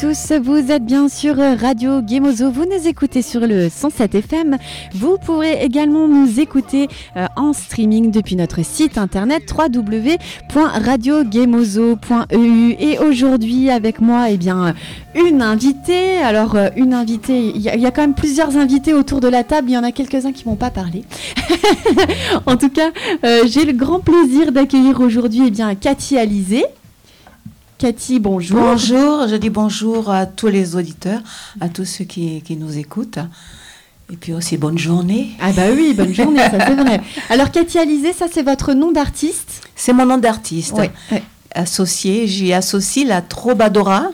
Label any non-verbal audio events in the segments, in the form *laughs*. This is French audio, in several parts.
tous, vous êtes bien sur Radio Gemozo, vous nous écoutez sur le 107 FM. Vous pourrez également nous écouter euh, en streaming depuis notre site internet www.radiogemozo.eu. Et aujourd'hui avec moi, eh bien, une invitée. Alors, euh, une invitée, il y, a quand même plusieurs invités autour de la table, il y en a quelques-uns qui vont pas parler. *laughs* en tout cas, euh, j'ai le grand plaisir d'accueillir aujourd'hui eh bien, Cathy Alizé. Cathy, bonjour. Bonjour, je dis bonjour à tous les auditeurs, à tous ceux qui, qui nous écoutent. Et puis aussi bonne journée. Ah bah oui, bonne journée, ça c'est vrai. Alors Cathy Alizé, ça c'est votre nom d'artiste? C'est mon nom d'artiste. Oui. Associé, j'y associe la Trobadora.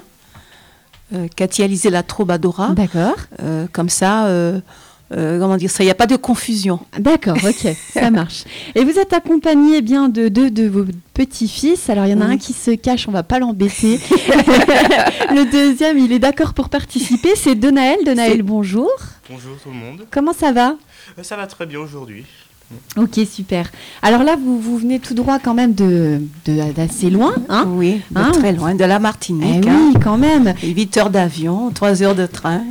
Euh, Cathy Alizé la Trobadora. D'accord. Euh, comme ça, euh, euh, comment dire ça, il n'y a pas de confusion. D'accord, ok, *laughs* ça marche. Et vous êtes accompagné eh bien de deux de, vos petits-fils. Alors il y en a un qui se cache, on va pas l'embêter. *laughs* le deuxième, il est d'accord pour participer. C'est Donaël. Donaël, bonjour. Bonjour tout le monde. Comment ça va? Euh, Ça va très bien aujourd'hui. Ok, super. Alors là, vous, vous venez tout droit quand même de d'assez loin, hein Oui, de hein très loin, de la Martinique. Eh oui, hein. quand même. 8 heures d'avion, 3 heures de train.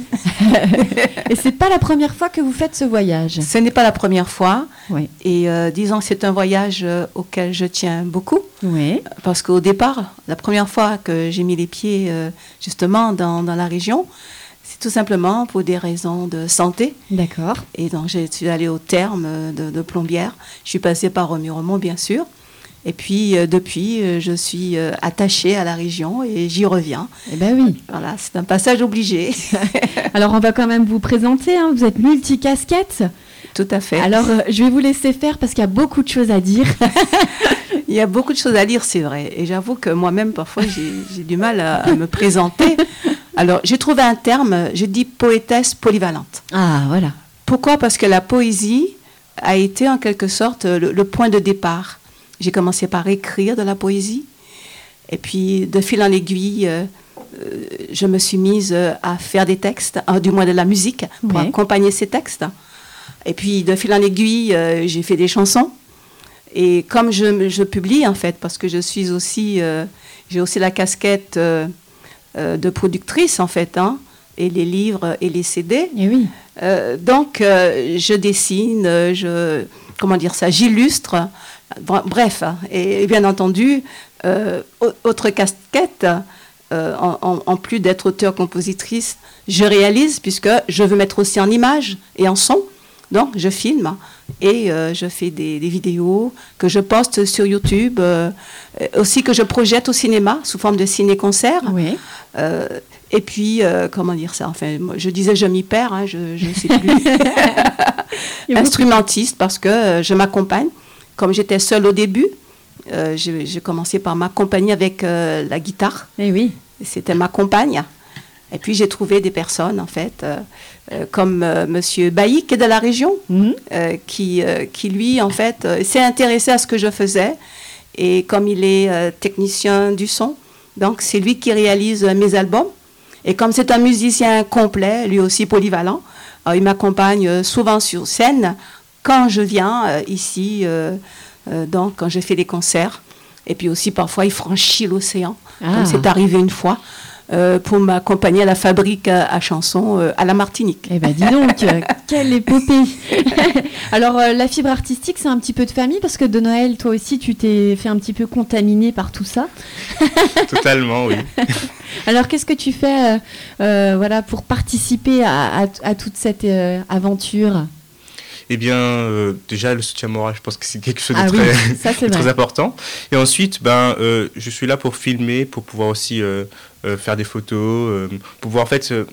*laughs* Et c'est pas la première fois que vous faites ce voyage? Ce n'est pas la première fois. Oui. Et euh, disons que c'est un voyage euh, auquel je tiens beaucoup. Oui. Parce qu'au départ, la première fois que j'ai mis les pieds euh, justement dans, dans la région, tout simplement pour des raisons de santé. D'accord. Et donc, je suis allée au terme de, de Plombières. Je suis passée par Remiremont, bien sûr. Et puis, euh, depuis, euh, je suis euh, attachée à la région et j'y reviens. Eh bien oui. Voilà, c'est un passage obligé. *laughs* Alors, on va quand même vous présenter. Hein. Vous êtes multicasquette. Tout à fait. Alors, je vais vous laisser faire parce qu'il y a beaucoup de choses à dire. *laughs* Il y a beaucoup de choses à dire, c'est vrai. Et j'avoue que moi-même, parfois, j'ai du mal à, à me présenter. Alors, j'ai trouvé un terme, je dis poétesse polyvalente. Ah, voilà. Pourquoi? Parce que la poésie a été en quelque sorte le, le point de départ. J'ai commencé par écrire de la poésie. Et puis, de fil en aiguille, euh, je me suis mise à faire des textes, euh, du moins de la musique, pour Oui. accompagner ces textes. Et puis, de fil en aiguille, euh, j'ai fait des chansons. Et comme je, je publie, en fait, parce que je suis aussi, euh, j'ai aussi la casquette euh, de productrice, en fait, hein, et les livres et les CD. Eh oui. Euh, donc, euh, je dessine, je, comment dire ça, j'illustre. Br- Bref, hein, et, et bien entendu, au- autre casquette, en, en- en plus d'être auteur-compositrice, je réalise puisque je veux mettre aussi en image et en son. Donc, je filme et euh, je fais des, des vidéos que je poste sur YouTube, euh, aussi que je projette au cinéma sous forme de ciné-concert. Oui. Euh, et puis, comment dire ça? Enfin, moi, je disais, je m'y perds, hein, je ne sais plus. *laughs* Et Instrumentiste, parce que je m'accompagne. Comme j'étais seule au début, j'ai commencé par m'accompagner avec la guitare. Eh oui. C'était ma compagne. Et puis, j'ai trouvé des personnes, en fait, euh, euh, comme euh, Monsieur Bailly, qui est de la région, Mhm. euh, qui, qui, lui, en fait, s'est intéressé à ce que je faisais. Et comme il est technicien du son, donc c'est lui qui réalise mes albums. Et comme c'est un musicien complet, lui aussi polyvalent, il m'accompagne souvent sur scène quand je viens ici, donc quand je fais des concerts. Et puis aussi parfois il franchit l'océan, Ah. comme c'est arrivé une fois, euh, pour m'accompagner à la fabrique à, à chansons euh, à la Martinique. Eh ben dis donc, *laughs* quelle épopée *laughs* Alors euh, la fibre artistique, c'est un petit peu de famille parce que de Noël, toi aussi, tu t'es fait un petit peu contaminer par tout ça. *laughs* Totalement, oui. Alors qu'est-ce que tu fais euh, euh, voilà, pour participer à, à- à toute cette euh, aventure? Eh bien, euh, déjà, le soutien moral, je pense que c'est quelque chose de Ah oui, très, ça important. Et ensuite, ben, euh, je suis là pour filmer, pour pouvoir aussi euh, faire des photos, euh, pouvoir en fait euh,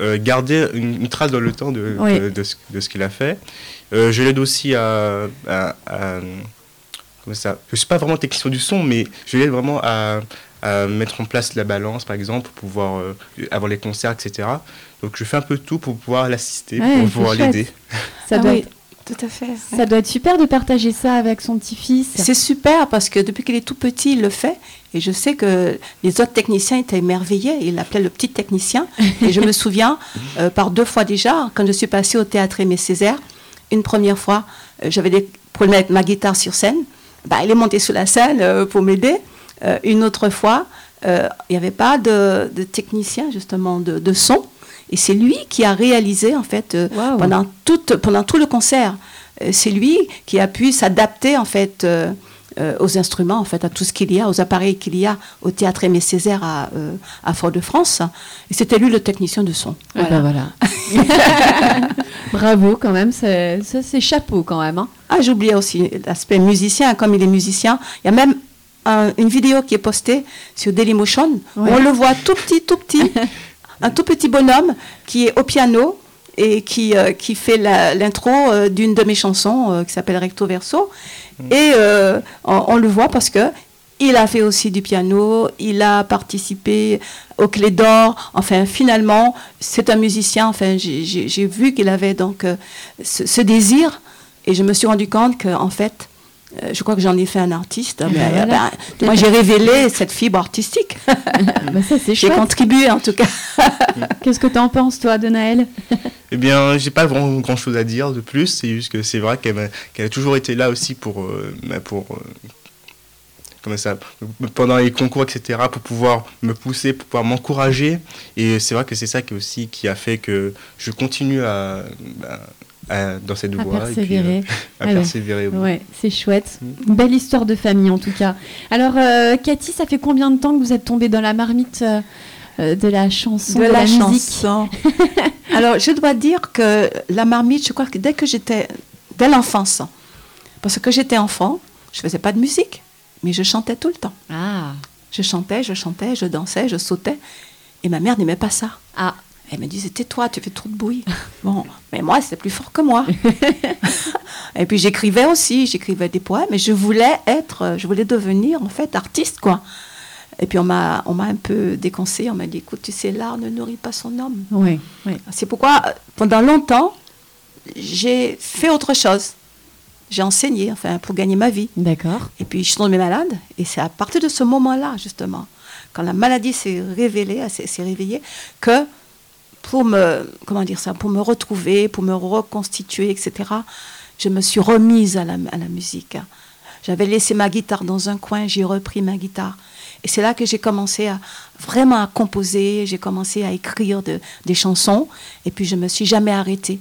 euh, garder une, une trace dans le temps de, Oui. de, de ce, de ce qu'il a fait. Euh, je l'aide aussi à, à- ça Je suis pas vraiment technicien du son, mais je l'aide vraiment à, à mettre en place la balance, par exemple, pour pouvoir euh, avoir les concerts, etc. Donc je fais un peu tout pour pouvoir l'assister, Ouais, pour pouvoir l'aider. Ça Ah doit oui. être- tout à fait. Ça doit être super de partager ça avec son petit-fils. C'est super parce que depuis qu'il est tout petit, il le fait. Et je sais que les autres techniciens étaient émerveillés. Il l'appelait le petit technicien. Et je me *laughs* souviens, euh, par deux fois déjà, quand je suis passée au théâtre Aimé Césaire, une première fois, euh, j'avais des problèmes avec ma guitare sur scène. Bah, il est monté sur la scène euh, pour m'aider. Euh, une autre fois, euh, il n'y avait pas de, de technicien, justement, de, de son. Et c'est lui qui a réalisé, en fait, euh, pendant, tout le concert. Euh, c'est lui qui a pu s'adapter, en fait, euh, aux instruments, en fait, à tout ce qu'il y a, aux appareils qu'il y a au théâtre Aimé Césaire à, euh, à Fort-de-France. Et c'était lui le technicien de son. Ah bah voilà. *laughs* Bravo quand même, c'est- ça c'est chapeau quand même. hein. Ah, j'oubliais aussi l'aspect musicien, comme il est musicien. Il y a même un- une vidéo qui est postée sur Dailymotion. où. On le voit tout petit, tout petit, *laughs* un tout petit bonhomme qui est au piano et qui, euh, qui fait l'intro euh, d'une de mes chansons euh, qui s'appelle Recto Verso. Et euh, on, on le voit parce que il a fait aussi du piano, il a participé au Clé d'Or. Enfin, finalement, c'est un musicien. Enfin, j'ai- vu qu'il avait donc ce, ce désir et je me suis rendu compte que en fait, euh, je crois que j'en ai fait un artiste. mais, ben euh, voilà. ben, moi, j'ai révélé cette fibre artistique. *laughs* Bah ça c'est j'ai contribué en tout cas. *laughs* Qu'est-ce que t'en penses toi de Naël? Eh bien, j'ai pas vraiment grand chose à dire de plus. C'est juste que c'est vrai qu'elle a toujours été là aussi pour, euh, pour euh, comment ça, pendant les concours, etc., pour pouvoir me pousser, pour pouvoir m'encourager. Et c'est vrai que c'est ça qui aussi qui a fait que je continue à, bah, à- dans cette À voie persévérer. et puis, euh, à Alors, persévérer. oui. Ouais, c'est chouette. Mm. Une belle histoire de famille en tout cas. Alors euh, Cathy, ça fait combien de temps que vous êtes tombée dans la marmite euh, euh, de la chanson, de, la, musique chanson. *laughs* Alors, je dois dire que la marmite, je crois que dès que j'étais, dès l'enfance, parce que j'étais enfant, je faisais pas de musique, mais je chantais tout le temps. Ah, Je chantais, je chantais, je dansais, je sautais, et ma mère n'aimait pas ça. ah, Elle me disait, tais-toi, tu fais trop de bruit. *laughs* Bon, mais moi, c'était plus fort que moi. *laughs* et puis j'écrivais aussi, j'écrivais des poèmes, et je voulais être, je voulais devenir en fait artiste, quoi. Et puis on m'a, on m'a un peu déconseillé, on m'a dit, écoute, tu sais, l'art ne nourrit pas son homme. oui, oui. C'est pourquoi, pendant longtemps, j'ai fait autre chose. J'ai enseigné, enfin, pour gagner ma vie. D'accord. Et puis je suis tombée malade, et c'est à partir de ce moment-là, justement, quand la maladie s'est révélée, s'est réveillée, que pour me, comment dire ça, pour me retrouver, pour me reconstituer, etc., je me suis remise à la, à la musique. J'avais laissé ma guitare dans un coin, j'ai repris ma guitare. Et c'est là que j'ai commencé à vraiment à composer, j'ai commencé à écrire de- des chansons, et puis je me suis jamais arrêtée.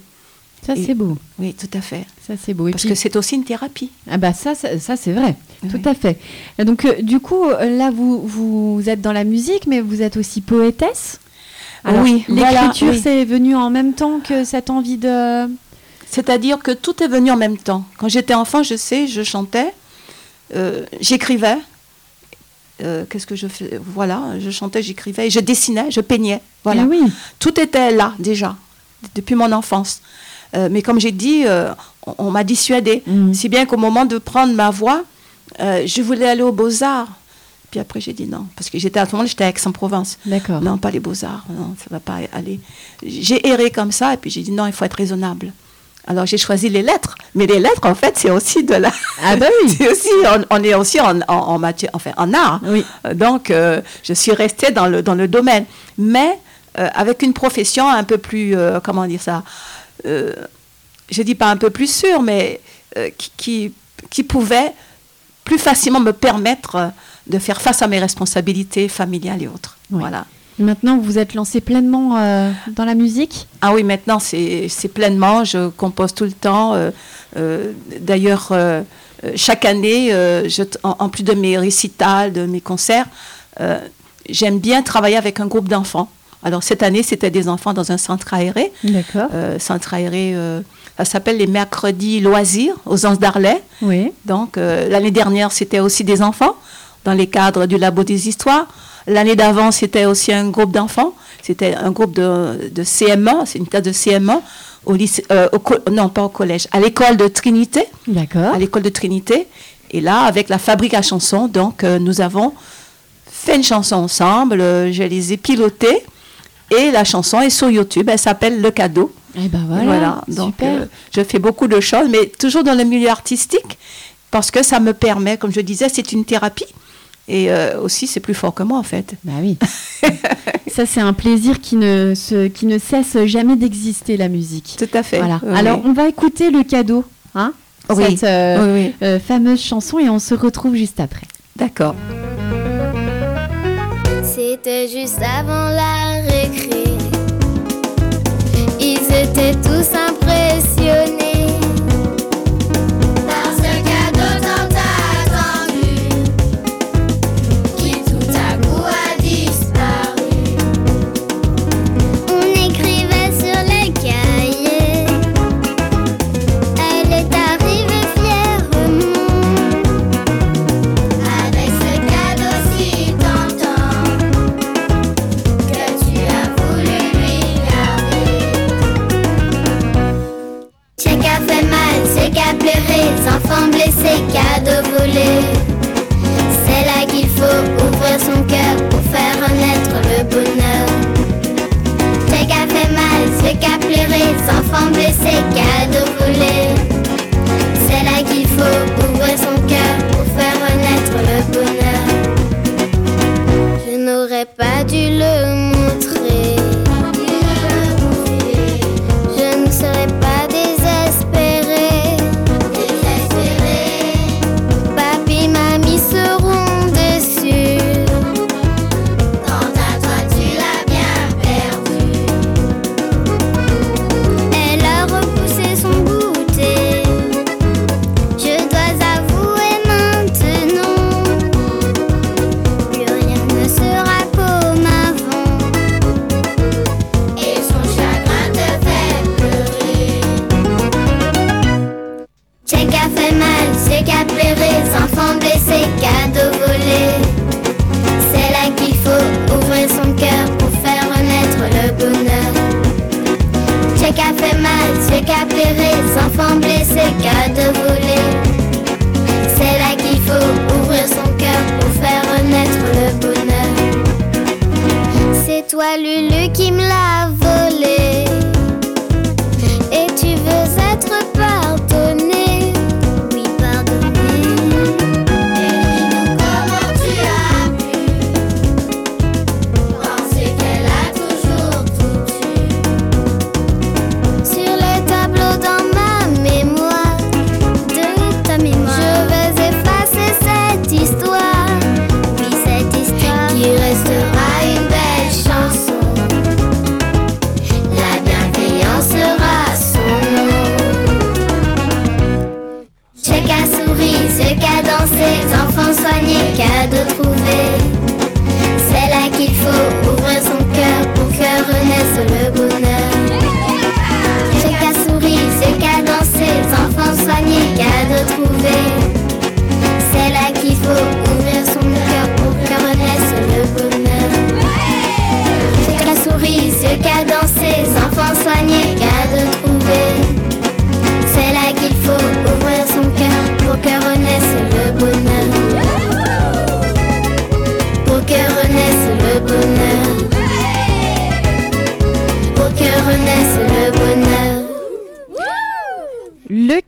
Ça c'est beau. Oui, tout à fait. Ça c'est beau. Et Parce puis- que c'est aussi une thérapie. Ah bah ça, ça, ça, c'est vrai, Oui. tout à fait. Donc euh, du coup, euh, là vous, vous êtes dans la musique, mais vous êtes aussi poétesse. Alors, Oui, voilà, L'écriture, oui. c'est venu en même temps que cette envie de... C'est-à-dire que tout est venu en même temps. Quand j'étais enfant, je sais, je chantais, euh, j'écrivais. Euh, Qu'est-ce que je fais Voilà, je chantais, j'écrivais, je dessinais, je peignais. Voilà. Eh oui, Tout était là déjà, depuis mon enfance. Euh, mais comme j'ai dit, on, on m'a dissuadée. Mhm. Si bien qu'au moment de prendre ma voix, je voulais aller aux Beaux-Arts. Puis après, j'ai dit non. Parce que j'étais à ce moment-là, j'étais à Aix-en-Provence. d'accord. Non, pas les beaux-arts, non, ça va pas aller. J'ai erré comme ça, et puis j'ai dit non, il faut être raisonnable. Alors j'ai choisi les lettres, mais les lettres, en fait, c'est aussi de la. Ah bah oui. *laughs* c'est aussi, on, on est aussi en, en, en matière, enfin, en art. Oui. Euh, Donc, euh, je suis restée dans le, dans le domaine. Mais euh, avec une profession un peu plus, euh, comment dire ça, je dis pas un peu plus sûre, mais qui, qui, qui pouvait plus facilement me permettre de faire face à mes responsabilités familiales et autres. Oui. Voilà. Maintenant, vous êtes lancé pleinement euh, dans la musique? Ah oui, maintenant c'est pleinement, je compose tout le temps. euh, euh, D'ailleurs, chaque année, je en, en plus de mes récitals, de mes concerts, j'aime bien travailler avec un groupe d'enfants. Alors cette année, c'était des enfants dans un centre aéré. D'accord. Centre aéré, ça s'appelle les mercredis loisirs aux Anses d'Arlet. Oui. Donc l'année dernière, c'était aussi des enfants dans les cadres du Labo des Histoires. L'année d'avant, c'était aussi un groupe d'enfants. C'était un groupe de, de CM1, c'est une classe de CM1 au lycée, euh, au non pas au collège, à l'école de Trinité, D'accord. à l'école de Trinité. Et là, avec la fabrique à chansons, donc euh, nous avons fait une chanson ensemble. euh, je les ai pilotées et la chanson est sur YouTube. Elle s'appelle Le Cadeau. Eh ben Et voilà, Donc, super. je fais beaucoup de choses, mais toujours dans le milieu artistique, parce que ça me permet, comme je disais, c'est une thérapie. Et euh, aussi, c'est plus fort que moi, en fait. Bah oui. *laughs* Ça, c'est un plaisir qui ne, se, qui ne cesse jamais d'exister, la musique. Tout à fait. Voilà. Oui, Alors, on va écouter le cadeau, hein Oui. Cette euh, Oui, oui. euh, fameuse chanson, et on se retrouve juste après. D'accord. C'était juste avant la récré. Ils étaient tous impressionnés qu'a pleuré, enfants blessés, cadeau volé. C'est là qu'il faut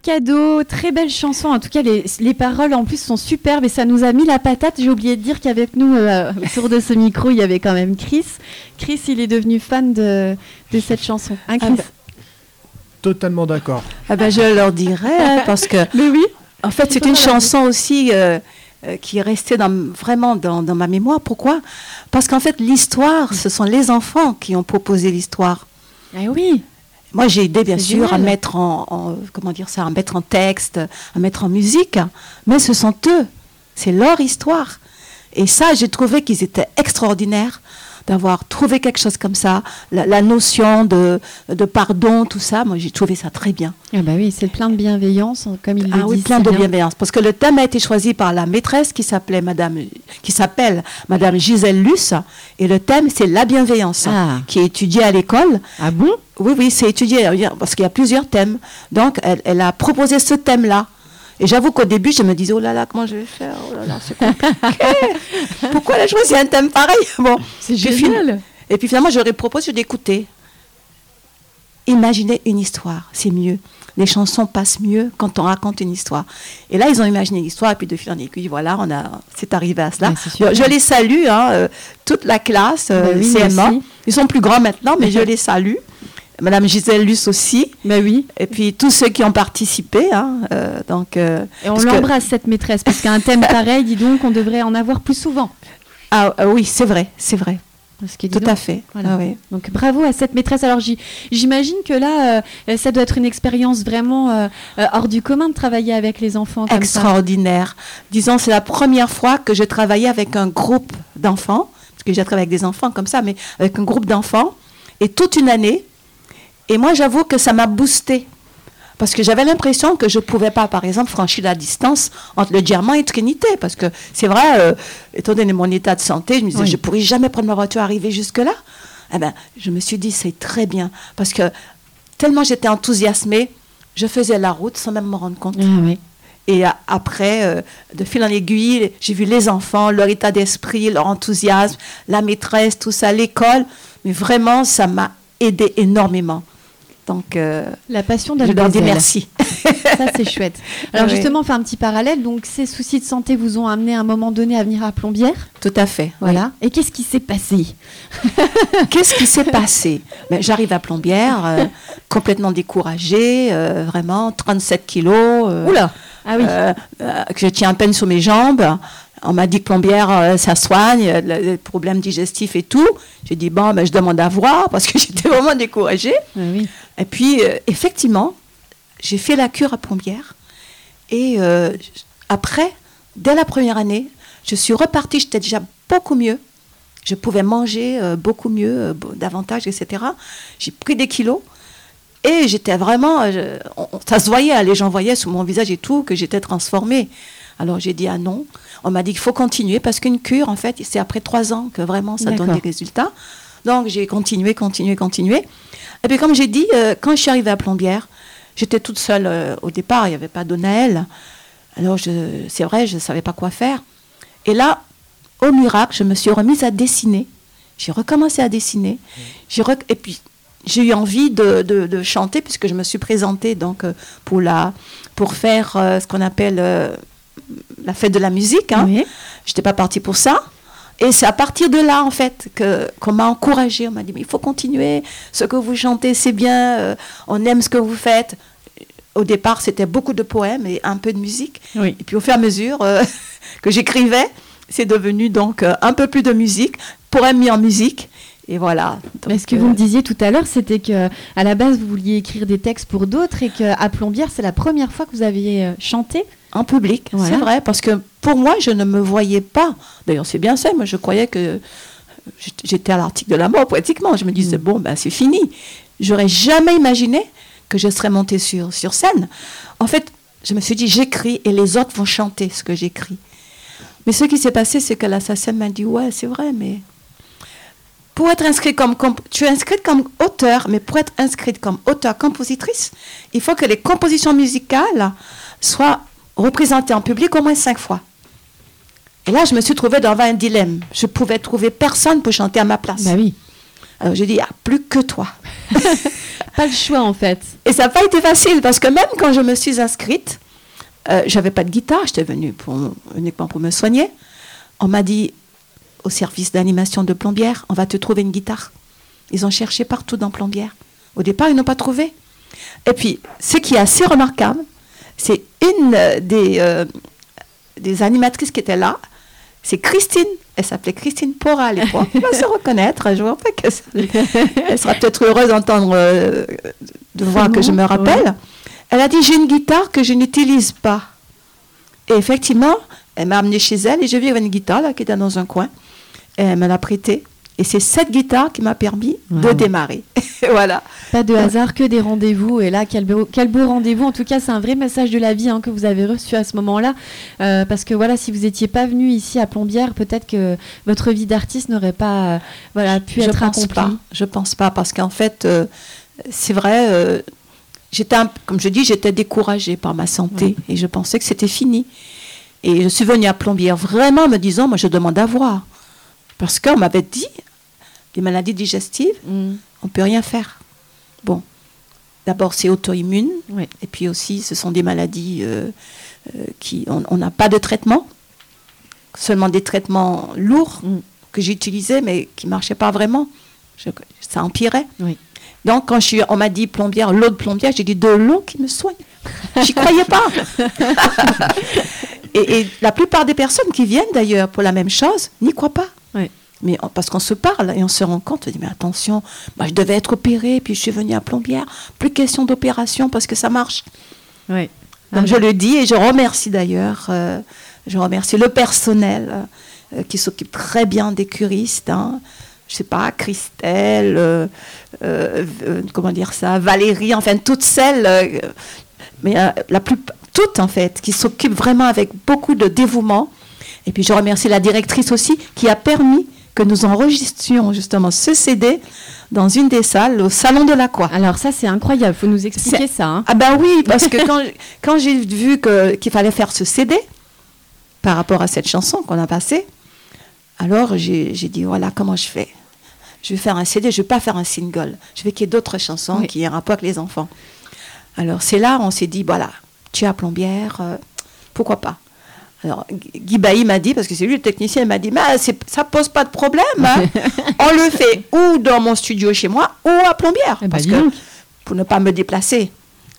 cadeau, très belle chanson. En tout cas, les, les paroles en plus sont superbes et ça nous a mis la patate. J'ai oublié de dire qu'avec nous, euh, *laughs* autour de ce micro, il y avait quand même Chris. Chris, il est devenu fan de, de cette chanson. Hein, Chris Ah bah. Totalement d'accord. Ah ben, je leur dirais, hein, parce que, *laughs* Mais oui. en fait, c'est une chanson aussi euh, euh, qui est restée dans, vraiment dans, dans ma mémoire. Pourquoi? Parce qu'en fait, l'histoire, ce sont les enfants qui ont proposé l'histoire. Eh oui. Moi, j'ai aidé, bien sûr, à mettre en, en- comment dire ça, à mettre en texte, à mettre en musique, mais ce sont eux, c'est leur histoire. Et ça, j'ai trouvé qu'ils étaient extraordinaires d'avoir trouvé quelque chose comme ça, la, la notion de, de pardon, tout ça. Moi, j'ai trouvé ça très bien. Ah bah oui, c'est plein de bienveillance, hein, comme il le Ah oui, dit. plein si de bien. bienveillance. Parce que le thème a été choisi par la maîtresse qui s'appelait Madame, qui s'appelle Madame Gisèle Luce, et le thème c'est la bienveillance, Ah. qui est étudiée à l'école. Ah bon? Oui, oui, c'est étudié parce qu'il y a plusieurs thèmes. Donc, elle, elle a proposé ce thème-là. Et j'avoue qu'au début, je me disais, oh là là, comment je vais faire? Oh là là, c'est compliqué. *laughs* Pourquoi elle a choisi un thème pareil *laughs* Bon, C'est génial. Et puis finalement, j'aurais proposé d'écouter. imaginer une histoire, c'est mieux. Les chansons passent mieux quand on raconte une histoire. Et là, ils ont imaginé l'histoire, et puis de fil en aiguille, voilà, on a, c'est arrivé à cela. Je les salue, hein, euh, toute la classe, euh, Bah oui, CMA. merci. Ils sont plus grands maintenant, mais je les salue. Madame Gisèle Luce aussi, Bah oui. et puis tous ceux qui ont participé. hein, euh, donc, euh, Et on que- l'embrasse, cette maîtresse, parce qu'un thème *laughs* pareil, dis donc, on devrait en avoir plus souvent. ah, ah oui, c'est vrai, c'est vrai, Parce que, dis tout donc, à fait. Voilà. Ah oui. Donc bravo à cette maîtresse. Alors j'imagine que là, euh, ça doit être une expérience vraiment euh, euh, hors du commun de travailler avec les enfants comme ça. extraordinaire. Disons, c'est la première fois que je travaillais avec un groupe d'enfants, parce que j'ai travaillé avec des enfants comme ça, mais avec un groupe d'enfants, et toute une année. Et moi, j'avoue que ça m'a boosté. Parce que j'avais l'impression que je ne pouvais pas, par exemple, franchir la distance entre le Diamant et Trinité. Parce que c'est vrai, euh, étant donné mon état de santé, je me disais, Oui. je ne pourrais jamais prendre ma voiture arriver jusque-là. Eh ben, je me suis dit, c'est très bien. Parce que tellement j'étais enthousiasmée, je faisais la route sans même me rendre compte. Ah oui. Et a- après, euh, de fil en aiguille, j'ai vu les enfants, leur état d'esprit, leur enthousiasme, la maîtresse, tout ça, l'école. Mais vraiment, ça m'a aidé énormément. Donc, euh, La passion je leur dis merci. Ça c'est chouette. *laughs* Alors justement, on fait un petit parallèle. Donc ces soucis de santé vous ont amené à un moment donné à venir à Plombières? Tout à fait. Voilà. Et qu'est-ce qui s'est passé? *laughs* Qu'est-ce qui s'est passé? Ben, J'arrive à Plombières, euh, *laughs* complètement découragée, euh, vraiment, 37 kilos. euh, Oula. Ah oui. que je tiens à peine sur mes jambes. On m'a dit que plombière, ça soigne, le- les problèmes digestifs et tout. J'ai dit, bon, ben, je demande à voir parce que j'étais vraiment découragée. Ah oui. Et puis, euh, effectivement, j'ai fait la cure à plombière. Et euh, après, dès la première année, je suis repartie, j'étais déjà beaucoup mieux. Je pouvais manger euh, beaucoup mieux, davantage, etc. J'ai pris des kilos. Et j'étais vraiment, je- on- on- ça se voyait, hein, les gens voyaient sur mon visage et tout que j'étais transformée. Alors j'ai dit ah non. On m'a dit qu'il faut continuer parce qu'une cure, en fait, c'est après trois ans que vraiment ça donne des résultats. Donc j'ai continué, continué, continué. Et puis comme j'ai dit, euh, quand je suis arrivée à Plombières, j'étais toute seule euh, au départ, il n'y avait pas de Naël. Alors je- c'est vrai, je ne savais pas quoi faire. Et là, au miracle, je me suis remise à dessiner. J'ai recommencé à dessiner. J'ai rec- Et puis j'ai eu envie de, de- de chanter puisque je me suis présentée donc euh, pour la pour faire euh, ce qu'on appelle euh, la fête de la musique. Hein. Oui. J'étais pas partie pour ça. Et c'est à partir de là, en fait, que, qu'on m'a encouragée. On m'a dit, mais il faut continuer. Ce que vous chantez, c'est bien. euh, on aime ce que vous faites. Au départ, c'était beaucoup de poèmes et un peu de musique. Oui. Et puis, au fur et à mesure euh, *laughs* que j'écrivais, c'est devenu donc euh, un peu plus de musique, poèmes mis en musique. Et voilà. Mais ce que euh, vous me disiez tout à l'heure, c'était que à la base vous vouliez écrire des textes pour d'autres et qu'à Plombières, c'est la première fois que vous aviez euh, chanté? En public, Voilà. c'est vrai, parce que pour moi, je ne me voyais pas. D'ailleurs, c'est bien ça, moi, je croyais que j'étais- j'étais à l'article de la mort, pratiquement. Je me disais, Mm. bon, ben, c'est fini. J'aurais jamais imaginé que je serais montée sur, sur scène. En fait, je me suis dit, j'écris et les autres vont chanter ce que j'écris. Mais ce qui s'est passé, c'est que l'assassin m'a dit, ouais, c'est vrai, mais pour être inscrite comme, tu es inscrite comme auteur, mais pour être inscrite comme auteur-compositrice, il faut que les compositions musicales soient représentées en public au moins cinq fois. Et là, je me suis trouvée devant un dilemme. Je pouvais trouver personne pour chanter à ma place. Bah oui. Alors j'ai dit, il n'y a plus que toi. *laughs* Pas le choix en fait. Et ça n'a pas été facile parce que même quand je me suis inscrite, euh, j'avais pas de guitare, j'étais venue pour, uniquement pour me soigner. On m'a dit au service d'animation de Plombière, on va te trouver une guitare. Ils ont cherché partout dans Plombière. Au départ, ils n'ont pas trouvé. Et puis, ce qui est assez remarquable, c'est une euh, des, euh, des animatrices qui était là, c'est Christine. Elle s'appelait Christine Pora à l'époque. *laughs* Elle va se reconnaître un jour. Que ça- *laughs* elle sera peut-être heureuse d'entendre, euh, de voir que je me rappelle. Elle a dit J'ai une guitare que je n'utilise pas. Et effectivement, elle m'a amenée chez elle et j'ai vu qu'il y avait une guitare là, qui était dans un coin. Et elle me l'a prêtée. Et c'est cette guitare qui m'a permis de démarrer. *laughs* voilà. Pas de hasard que des rendez-vous. Et là, quel beau, quel beau rendez-vous. En tout cas, c'est un vrai message de la vie hein, que vous avez reçu à ce moment-là. Euh, parce que voilà, si vous n'étiez pas venu ici à Plombières, peut-être que votre vie d'artiste n'aurait pas euh, voilà, pu je être pense accomplie. pas. Je pense pas parce qu'en fait, euh, c'est vrai. euh, j'étais, comme je dis, j'étais découragée par ma santé et je pensais que c'était fini. Et je suis venue à Plombières vraiment en me disant, moi, je demande à voir, parce qu'on m'avait dit, les maladies digestives, Mm. on peut rien faire. Bon, d'abord c'est auto-immune, Oui. et puis aussi ce sont des maladies euh, euh, qui on n'a pas de traitement, seulement des traitements lourds Mm. que j'utilisais mais qui marchaient pas vraiment. Je- ça empirait. Oui. Donc quand je suis, on m'a dit plombière, l'eau de plombière, j'ai dit de l'eau qui me soigne. J'y croyais pas. *laughs* et, et la plupart des personnes qui viennent d'ailleurs pour la même chose n'y croient pas. Oui. Mais on- parce qu'on se parle et on se rend compte, on dit mais attention, je devais être opérée, puis je suis venue à plombière, plus question d'opération parce que ça marche. Oui. Donc Ah, je le dis et je remercie d'ailleurs, euh, je remercie le personnel euh, qui s'occupe très bien des curistes. Hein. Je sais pas, Christelle, euh, euh, euh, comment dire ça, Valérie, enfin toutes celles, mais la plus, toutes en fait, qui s'occupent vraiment avec beaucoup de dévouement. Et puis je remercie la directrice aussi qui a permis que nous enregistrions justement ce CD dans une des salles, au Salon de la Croix. Alors ça c'est incroyable, faut nous expliquer ça. hein. Ah ben oui, parce que *laughs* quand, quand j'ai vu qu'il fallait faire ce CD par rapport à cette chanson qu'on a passée, alors j'ai dit voilà comment je fais? Je vais faire un CD, je vais pas faire un single. Je vais qu'il y ait d'autres chansons Oui. qui aient un rapport avec les enfants. Alors c'est là on s'est dit voilà, tu es à Plombières, euh, pourquoi pas? Alors Gu- Guy Bailly m'a dit parce que c'est lui le technicien, il m'a dit mais ça pose pas de problème. hein. *laughs* on le fait ou dans mon studio chez moi ou à Plombières Eh ben, parce que pour ne pas me déplacer.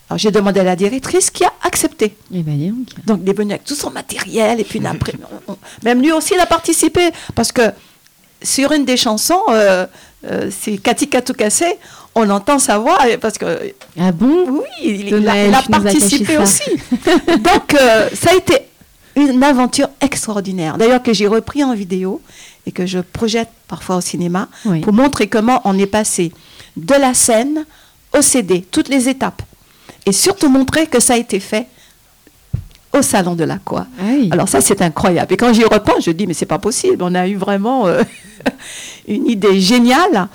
Alors j'ai demandé à la directrice qui a accepté. Eh ben, donc. Donc il est venu avec tout son matériel et puis après, on- on- même lui aussi il a participé parce que sur une des chansons, euh, euh, c'est Cathy Katoukassé, on entend sa voix parce que Ah bon? Oui, il, a, il participé aussi. Donc euh, ça a été une aventure extraordinaire. D'ailleurs que j'ai repris en vidéo et que je projette parfois au cinéma Oui. pour montrer comment on est passé de la scène au CD, toutes les étapes. Et surtout montrer que ça a été fait au salon de la Croix. Oui. Alors ça, c'est incroyable. Et quand j'y repense, je dis, mais c'est pas possible. On a eu vraiment euh, *laughs* une idée géniale.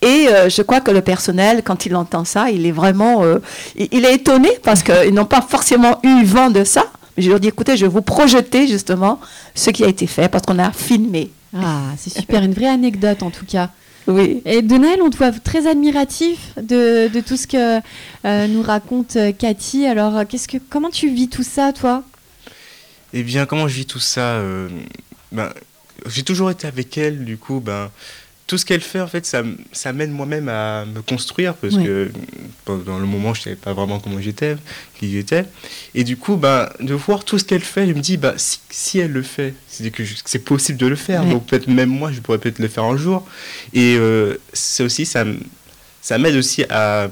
Et euh, je crois que le personnel, quand il entend ça, il est vraiment, euh, il, il est étonné parce qu'ils n'ont pas forcément eu vent de ça. Mais je leur dis, écoutez, je vais vous projeter justement ce qui a été fait parce qu'on a filmé. Ah, c'est super, une vraie anecdote en tout cas. Oui. Et Noël, on te voit très admiratif de, de tout ce que euh, nous raconte euh, Cathy. Alors, euh, qu'est-ce que, comment tu vis tout ça, toi? Eh bien, comment je vis tout ça euh, ben, J'ai toujours été avec elle, du coup, ben, tout ce qu'elle fait, en fait, ça, m'aide moi-même à me construire, parce Ouais. que pendant le moment, je ne savais pas vraiment comment j'étais, qui j'étais. Et du coup, ben, de voir tout ce qu'elle fait, je me dis, ben, si, si elle le fait, c'est que c'est possible de le faire. Ouais. Donc peut-être même moi, je pourrais peut-être le faire un jour. Et euh, c'est aussi, ça, ça m'aide aussi à,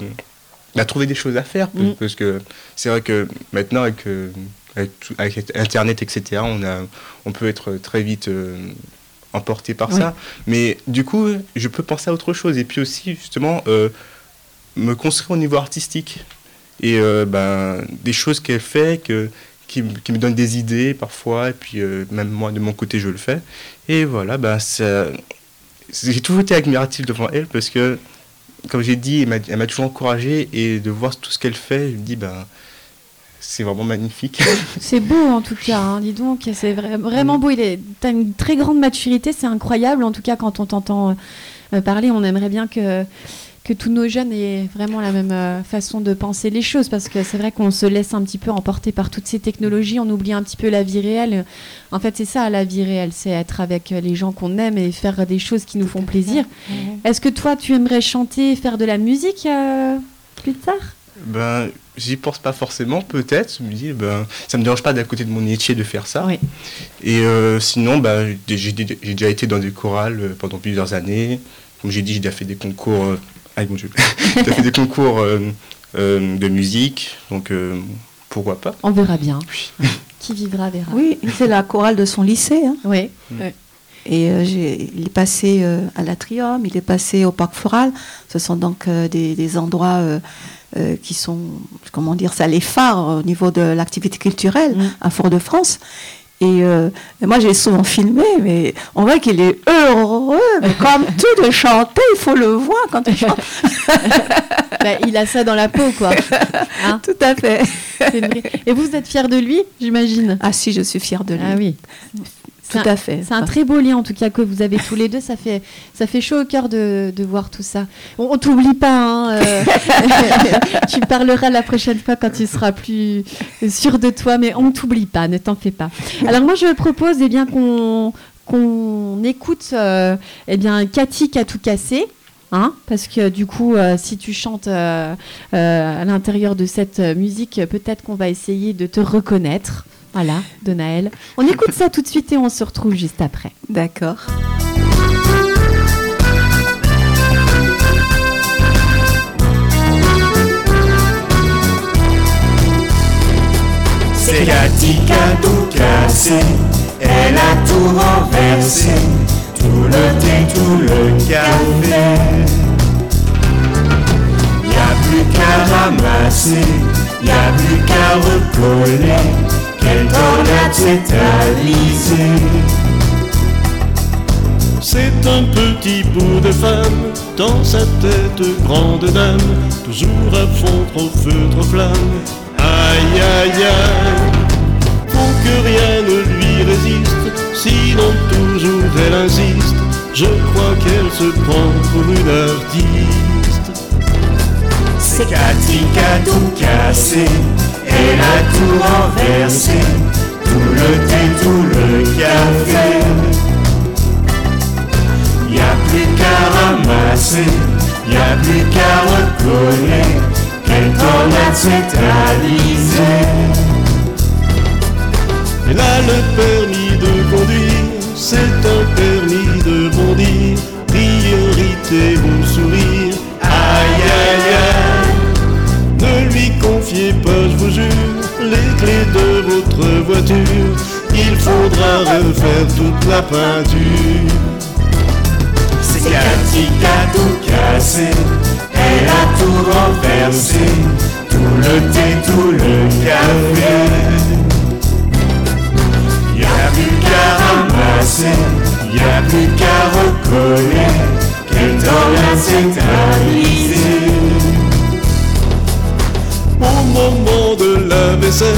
à trouver des choses à faire, parce- Mm. parce que c'est vrai que maintenant, avec, euh, avec, tout- avec Internet, etc., on, a, on peut être très vite euh, emporté par ça. Mais du coup, je peux penser à autre chose. Et puis aussi, justement, euh, me construire au niveau artistique. Et euh, ben, des choses qu'elle fait, que, qui, me donnent des idées parfois. Et puis euh, même moi, de mon côté, je le fais. Et voilà, ben, j'ai toujours été admiratif devant elle parce que, comme j'ai dit, elle m'a- elle m'a toujours encouragé. Et de voir tout ce qu'elle fait, je me dis, ben, c'est vraiment magnifique. *laughs* C'est beau en tout cas, hein, dis donc, c'est vra- vraiment beau. Tu as une très grande maturité, c'est incroyable. En tout cas, quand on t'entend euh, parler, on aimerait bien que, que tous nos jeunes aient vraiment la même euh, façon de penser les choses, parce que c'est vrai qu'on se laisse un petit peu emporter par toutes ces technologies, on oublie un petit peu la vie réelle. En fait, c'est ça la vie réelle, c'est être avec les gens qu'on aime et faire des choses qui nous font plaisir. Est-ce que toi, tu aimerais chanter, faire de la musique euh, plus tard? Ben, j'y pense pas forcément, peut-être. Je me dis, ben, ça me dérange pas d'à côté de mon métier de faire ça. Oui. Et euh, sinon, ben, j'ai déjà été dans des chorales euh, pendant plusieurs années. Comme j'ai dit, j'ai déjà fait des concours. euh, aïe, mon Dieu. *laughs* j'ai fait des concours euh, euh, de musique. Donc, euh, pourquoi pas On verra bien. Oui. *laughs* Qui vivra verra. Oui, c'est la chorale de son lycée. hein. Oui. Et euh, j'ai- il est passé euh, à l'Atrium, il est passé au Parc Floral. Ce sont donc euh, des, des endroits euh, qui sont, comment dire ça, les phares au niveau de l'activité culturelle Mm. à Fort-de-France. Et, euh, et moi, j'ai souvent filmé, mais on voit qu'il est heureux. Mais *laughs* comme tout de chanter, il faut le voir quand il chante. *laughs* Bah, il a ça dans la peau, quoi. *laughs* Hein, Tout à fait. Et vous êtes fier de lui, j'imagine? Ah si, je suis fière de lui. Ah oui. Tout à fait. C'est un très beau lien en tout cas que vous avez tous les deux. Ça fait, ça fait chaud au cœur de, de voir tout ça. On, on t'oublie pas. hein, euh, *laughs* tu parleras la prochaine fois quand tu seras plus sûr de toi, mais on t'oublie pas. Ne t'en fais pas. Alors moi je propose eh bien qu'on qu'on écoute euh, eh bien Cathy qui a tout cassé. Hein, parce que du coup, euh, si tu chantes à l'intérieur de cette musique, peut-être qu'on va essayer de te reconnaître. Voilà, de Naël. On écoute ça tout de suite et on se retrouve juste après. D'accord. C'est Cathy qui a tout cassé, elle a tout renversé, tout le thé, tout le café. Y a plus qu'à ramasser, y a plus qu'à recoller, C'est un petit bout de femme dans sa tête grande dame, toujours à fond, trop feu, trop flamme. Aïe aïe aïe, faut que rien ne lui résiste, sinon toujours elle insiste. Je crois qu'elle se prend pour une artiste. C'est Cathy qui a tout cassé, elle a tout renversé, tout le thé, tout le café. Y a plus qu'à ramasser, y a plus qu'à recoller, quelle tornade s'est alisée. Elle a le permis de conduire, c'est un permis de bondir, priorité au sourire. Pas, je vous jure, les clés de votre voiture. Il faudra refaire toute la peinture. C'est Cathy qui a tout cassé, elle a tout renversé, tout le thé, tout le café. Y a plus qu'à ramasser, y a plus qu'à recoller, quelle tornade s'est alisée. Au moment de la vaisselle,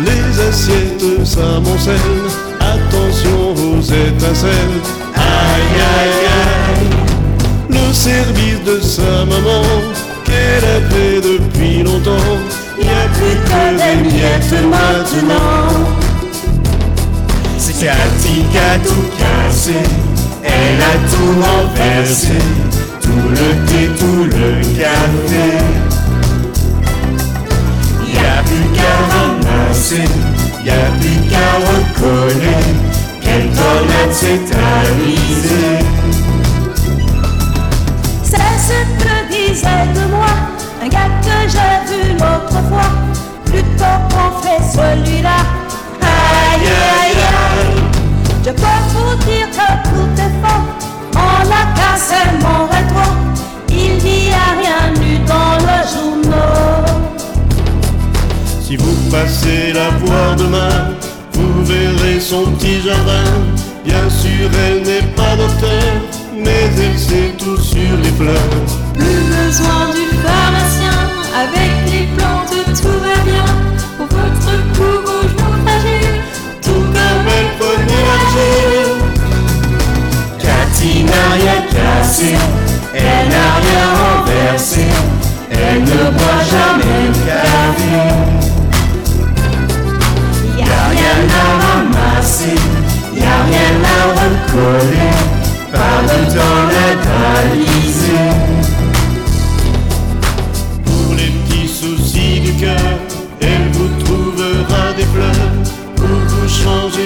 les assiettes s'amoncellent. Attention aux étincelles. Aïe aïe aïe. Le service de sa maman qu'elle a fait depuis longtemps. Y a plus que des miettes maintenant. C'est Cathy qui a tout cassé, elle a tout renversé, tout le thé, tout le café. Y a plus qu'à ramasser, y a plus qu'à recoller, quelle tornade s'est alisée. C'est ce que disait de moi un gars que j'ai vu l'autre fois. Plutôt qu'on fait celui-là. Aïe aïe aïe. Je peux vous dire que tout est faux. On a cassé mon rétro. Il n'y a passez la voir demain, vous verrez son petit jardin. Bien sûr, elle n'est pas docteur, mais elle sait tout sur les fleurs. Plus besoin du pharmacien. Avec les plantes, tout va bien. Pour votre cou, bouge fragile. Tout comme elle peut élargir. Cathy n'a rien cassé, elle n'a rien renversé, elle ne boit jamais le café. Rien à ramasser, y a rien à recoller, pas de temps d'analyser. Pour les petits soucis du cœur, elle vous trouvera des fleurs. Pour vous changer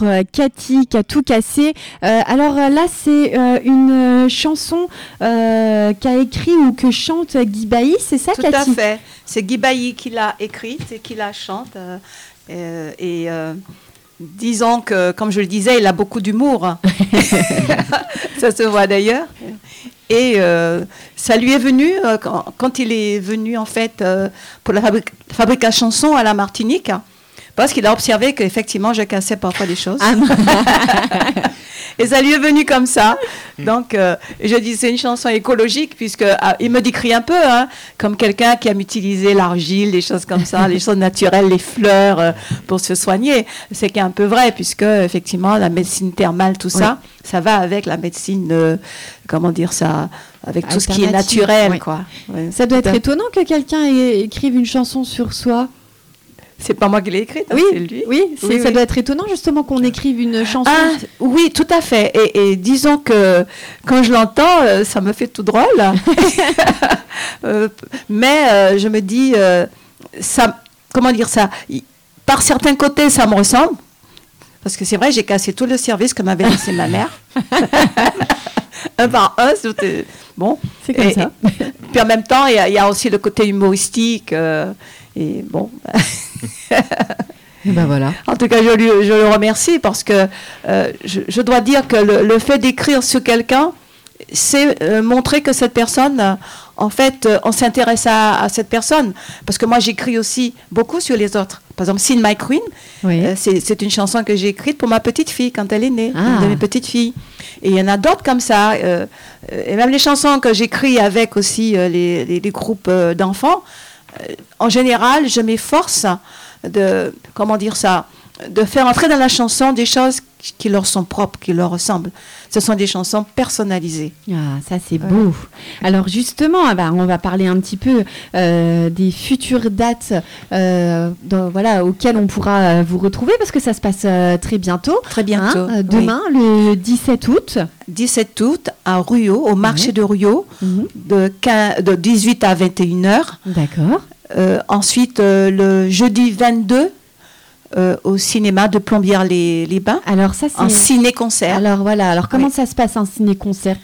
pour euh, Cathy qui a tout cassé. Euh, alors euh, là, c'est euh, une chanson euh, qu'a écrit ou que chante Guy Bailly, c'est ça, Tout Cathy? à fait. C'est Guy Bailly qui l'a écrite et qui la chante. et disons que, comme je le disais, il a beaucoup d'humour. *laughs* ça se voit d'ailleurs. Et euh, ça lui est venu euh, quand, quand il est venu en fait euh, pour la fabrique, fabrique à chansons à la Martinique, parce qu'il a observé qu'effectivement je cassais parfois des choses. Ah, *laughs* Et ça lui est venu comme ça. Donc, euh, je dis, c'est une chanson écologique, puisque ah, il me décrit un peu, hein, comme quelqu'un qui aime utiliser l'argile, des choses comme ça, les choses naturelles, les fleurs, euh, pour se soigner. C'est qui est un peu vrai, puisque, effectivement, la médecine thermale, tout ça, ça va avec la médecine, euh, comment dire ça, avec tout ce qui est naturel, oui. quoi. Ouais, Ça doit être étonnant que quelqu'un écrive une chanson sur soi. C'est pas moi qui l'ai écrite, hein, Oui, c'est lui. oui, ça oui. doit être étonnant justement qu'on écrive une chanson. Ah, oui, tout à fait. Et, et disons que quand je l'entends, euh, ça me fait tout drôle. *laughs* Euh, mais euh, je me dis, ça, comment dire ça Par certains côtés, ça me ressemble. Parce que c'est vrai, j'ai cassé tout le service que m'avait laissé ma mère. *laughs* un par un, c'était bon. C'est comme Et- ça. Puis en même temps, il y, y a aussi le côté humoristique. et bon, Et *laughs* *laughs* ben voilà. en tout cas, je, lui, je le remercie parce que euh, je, je dois dire que le, le fait d'écrire sur quelqu'un, c'est euh, montrer que cette personne, euh, en fait, euh, on s'intéresse à, à cette personne. Parce que moi, j'écris aussi beaucoup sur les autres. Par exemple, Sin My Queen, Oui. c'est une chanson que j'ai écrite pour ma petite fille quand elle est née, Ah. une de mes petites filles. Et il y en a d'autres comme ça. et même les chansons que j'écris avec aussi les, les- les groupes d'enfants, en général, je m'efforce de, comment dire ça, de faire entrer dans la chanson des choses qui- leur sont propres, qui leur ressemblent. Ce sont des chansons personnalisées. Ah, ça c'est beau. Alors justement, ah bah, on va parler un petit peu euh, des futures dates euh, dans- voilà, auxquelles on pourra euh, vous retrouver parce que ça se passe euh, très bientôt. Très bientôt, Hein, oui. demain, le 17 août. 17 août à Ruyo, au marché Ouais. de Ruyo, Mhm. de, 15 de 18 à 21 heures. D'accord. Ensuite, le jeudi 22, euh, au cinéma de Plombières-les-Bains, Alors ça en c'est. ciné-concert. Alors, Alors voilà. Alors comment Oui. ça se passe un ciné-concert?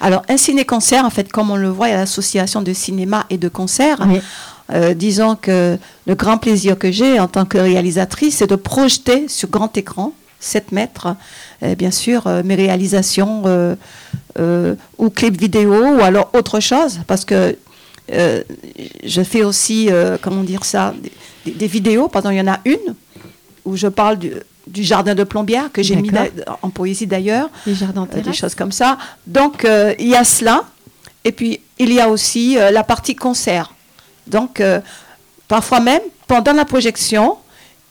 Un ciné-concert, en fait, comme on le voit, il y a l'association de cinéma et de concert. Oui. Euh, disons que le grand plaisir que j'ai en tant que réalisatrice, c'est de projeter sur grand écran, 7 mètres, euh, bien sûr, euh, mes réalisations euh, ou clips vidéo ou alors autre chose, parce que je fais aussi, comment dire ça, des, des vidéos. Par exemple, il y en a une où je parle du, du jardin de Plombières, que j'ai mis en poésie d'ailleurs Les jardins euh, des choses comme ça. Donc, euh, il y a cela. Et puis, il y a aussi euh, la partie concert. Donc, euh, parfois même, pendant la projection,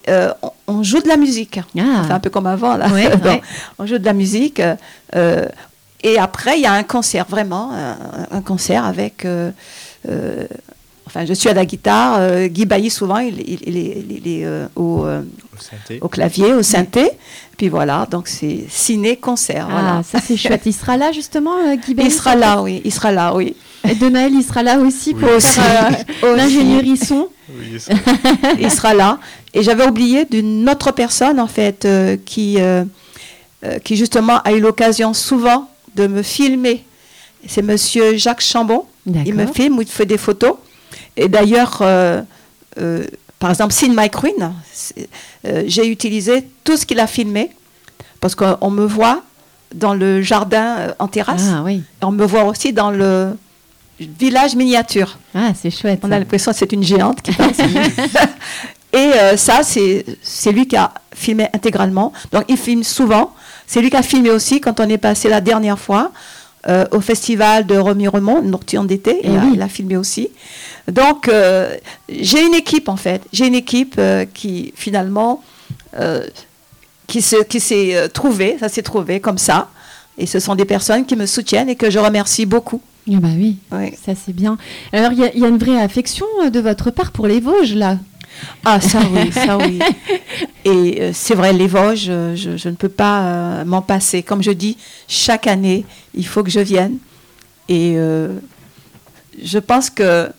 on, on joue de la musique. Ah. Enfin, un peu comme avant, là. Ouais, *laughs* Donc, ouais. On joue de la musique. et après, il y a un concert, vraiment, un, un concert avec... enfin, je suis à la guitare. euh, Guy Bailly, souvent, il, il- il est, il est, euh, au, euh, Au synthé. au clavier, au synthé. Puis voilà, donc c'est ciné-concert. Ah, voilà. ça c'est chouette. Il sera là justement, euh, Guy Il Bailly sera là, oui. Il sera là, oui. Et de Noël, il sera là aussi pour faire euh, *laughs* l'ingénierie son. Oui, Il sera là. Et j'avais oublié d'une autre personne, en fait, euh, qui, euh, euh, qui justement a eu l'occasion souvent de me filmer. C'est monsieur Jacques Chambon. Il me filme ou il fait des photos. Et d'ailleurs, euh, euh, par exemple, Sin My Queen, euh, j'ai utilisé tout ce qu'il a filmé parce qu'on on me voit dans le jardin en terrasse. Ah oui. On me voit aussi dans le village miniature. Ah, c'est chouette. On ça. a l'impression que c'est une géante qui passe. *laughs* *laughs* Et ça, c'est lui qui a filmé intégralement. Donc, il filme souvent. C'est lui qui a filmé aussi quand on est passé la dernière fois euh, au festival de Remiremont, nocturne d'été. Eh Il, oui. il a filmé aussi. Donc, euh, j'ai une équipe, en fait. J'ai une équipe euh, qui, finalement, qui se- qui s'est euh, trouvée. Ça s'est trouvé comme ça. Et ce sont des personnes qui me soutiennent et que je remercie beaucoup. Ah bah oui, Oui. ça c'est bien. Alors il y, a- il y a une vraie affection de votre part pour les Vosges là? Ah, ça oui, ça oui. *laughs* Et euh, c'est vrai, les Vosges, euh, je, je ne peux pas euh, m'en passer. Comme je dis, chaque année, il faut que je vienne. Et euh, je pense que,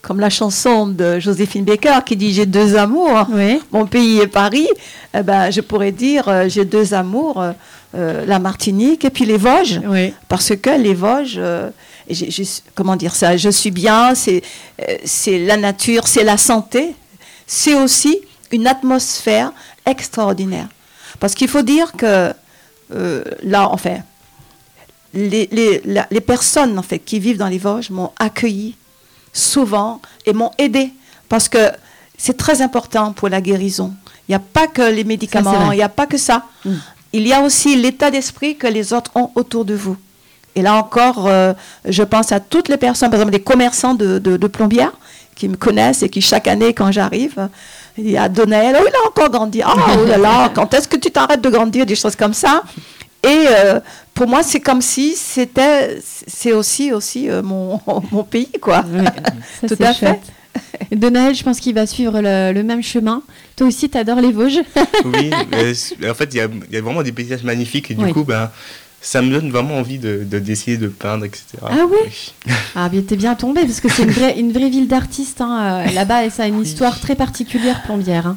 comme la chanson de Joséphine Baker qui dit J'ai deux amours, Oui. mon pays est Paris, eh ben, je pourrais dire J'ai deux amours, la Martinique et puis les Vosges Oui. parce que les Vosges, comment dire ça, je suis bien, c'est euh, c'est la nature, c'est la santé, c'est aussi une atmosphère extraordinaire. Parce qu'il faut dire que euh, là, enfin, les, les- la- les personnes en fait qui vivent dans les Vosges m'ont accueilli souvent et m'ont aidé parce que c'est très important pour la guérison. Il n'y a pas que les médicaments, il n'y a pas que ça. Mm. Il y a aussi l'état d'esprit que les autres ont autour de vous. Et là encore, euh, je pense à toutes les personnes, par exemple des commerçants de, de, de plombières qui me connaissent et qui chaque année, quand j'arrive, il y a Donaël, oh il a encore grandi, Ah, *laughs* oh là là, quand est-ce que tu t'arrêtes de grandir, des choses comme ça. Et euh, pour moi, c'est comme si c'était, c'est aussi aussi euh, mon, *laughs* mon pays, quoi. Oui, *laughs* ça, Tout à fait. chouette. Noël, je pense qu'il va suivre le, le même chemin. Toi aussi, tu adores les Vosges. Oui, mais en fait, il y a, il y a vraiment des paysages magnifiques et du Oui. coup, ben, ça me donne vraiment envie de, de- d'essayer de peindre, etc. Ah oui Ah, bien, t'es bien tombé, parce que c'est une vraie, une vraie ville d'artistes hein, euh, là-bas, et ça a une histoire très particulière, Plombière. hein.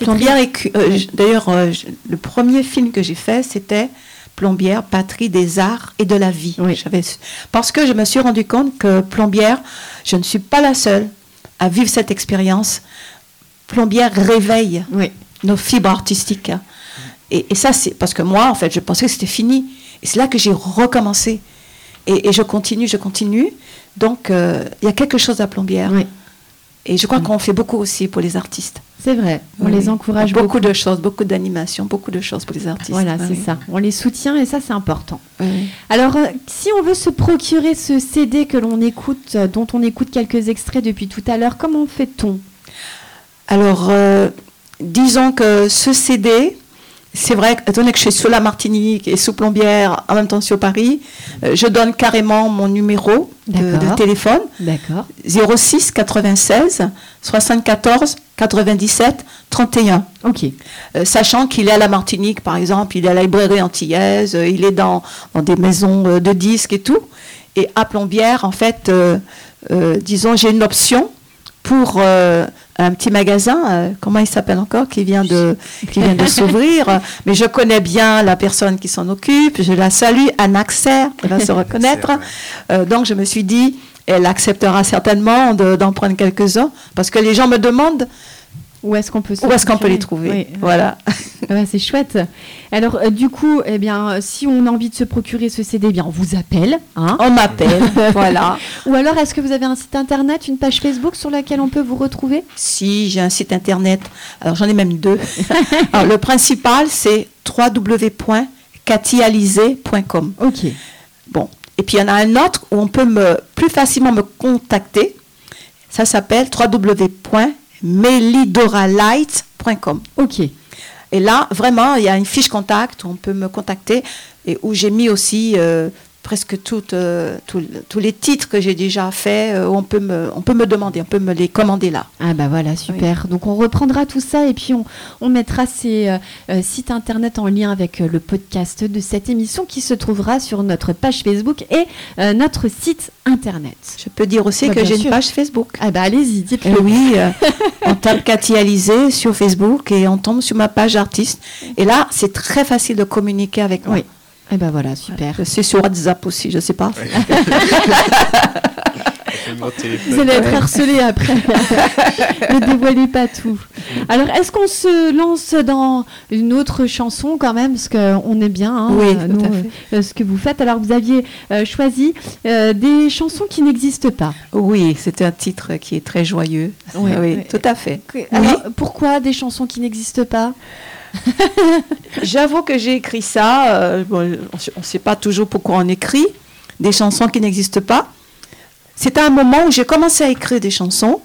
Plombière, très- et cu- euh, j- d'ailleurs, euh, le premier film que j'ai fait, c'était Plombière, patrie des arts et de la vie. Oui. J'avais- Parce que je me suis rendu compte que Plombière, je ne suis pas la seule à vivre cette expérience. Plombière réveille Oui. nos fibres artistiques. Et, et ça, c'est parce que moi, en fait, je pensais que c'était fini. Et c'est là que j'ai recommencé. Et, et je continue, je continue. Donc, euh, il y a quelque chose à Plombière. Oui, Et je crois qu'on fait beaucoup aussi pour les artistes. c'est vrai. On Oui. les encourage beaucoup, beaucoup. de choses, beaucoup d'animations, beaucoup de choses pour les artistes. Voilà, c'est oui. ça. On les soutient, et ça, c'est important. Oui. Alors, euh, si on veut se procurer ce CD que l'on écoute, euh, dont on écoute quelques extraits depuis tout à l'heure, comment fait-on? Alors, euh, disons que ce CD, c'est vrai, étant donné que je suis sous la Martinique et sous Plombière, en même temps sur Paris, euh, je donne carrément mon numéro de, téléphone D'accord. 06 96 74 97 31. Ok. Euh, sachant qu'il est à la Martinique, par exemple, il est à la librairie antillaise, euh, il est dans, dans des maisons de disques et tout. Et à Plombière, en fait, disons, j'ai une option pour un petit magasin, euh, comment il s'appelle encore, qui vient de, qui vient de s'ouvrir. Mais je connais bien la personne qui s'en occupe, je la salue, Anne Xer, elle va se *laughs* reconnaître. Euh, donc je me suis dit, elle acceptera certainement de- d'en prendre quelques-uns, parce que les gens me demandent Où est-ce qu'on peut se où est-ce qu'on peut procurer les trouver. Oui. Voilà. *laughs* Ouais, c'est chouette. Alors, euh, du coup, eh bien, si on a envie de se procurer ce CD, eh bien, on vous appelle. Hein On m'appelle, *laughs* voilà. Ou alors, est-ce que vous avez un site internet, une page Facebook sur laquelle on peut vous retrouver? Si j'ai un site internet, alors j'en ai même deux. *laughs* Alors, le principal, c'est www.cathyalizé.com. Ok. Bon. Et puis il y en a un autre où on peut me, plus facilement me contacter. Ça s'appelle www.melidoralight.com. Ok. Et là, vraiment, il y a une fiche contact où on peut me contacter et où j'ai mis aussi euh, presque toutes, euh, tous- tous les titres que j'ai déjà faits. euh, on, peut me, on peut me demander, on peut me les commander là. Ah bah voilà, super. Donc on reprendra tout ça et puis on, on mettra ces euh, sites internet en lien avec le podcast de cette émission qui se trouvera sur notre page Facebook et notre site internet. Je peux dire aussi Bah, que j'ai une page Facebook. Ah bah allez-y, dites-le. oui, on tape Cathy Alizé sur Facebook et on tombe sur ma page artiste. Et là, c'est très facile de communiquer avec moi. Oui. Eh ben voilà, super. Je suis sur WhatsApp aussi, je sais pas. *laughs* Vous allez être harcelé après. *laughs* ne dévoilez pas tout. Alors, est-ce qu'on se lance dans une autre chanson quand même? Parce qu'on est bien, hein, Oui, euh, tout à fait. euh, ce que vous faites. Alors, vous aviez euh, choisi euh, des chansons qui n'existent pas. Oui, c'est un titre qui est très joyeux. Ouais. oui, Ouais. tout à fait. Alors, pourquoi des chansons qui n'existent pas? *laughs* J'avoue que j'ai écrit ça. euh, bon, on ne sait pas toujours pourquoi on écrit des chansons qui n'existent pas. C'était un moment où j'ai commencé à écrire des chansons,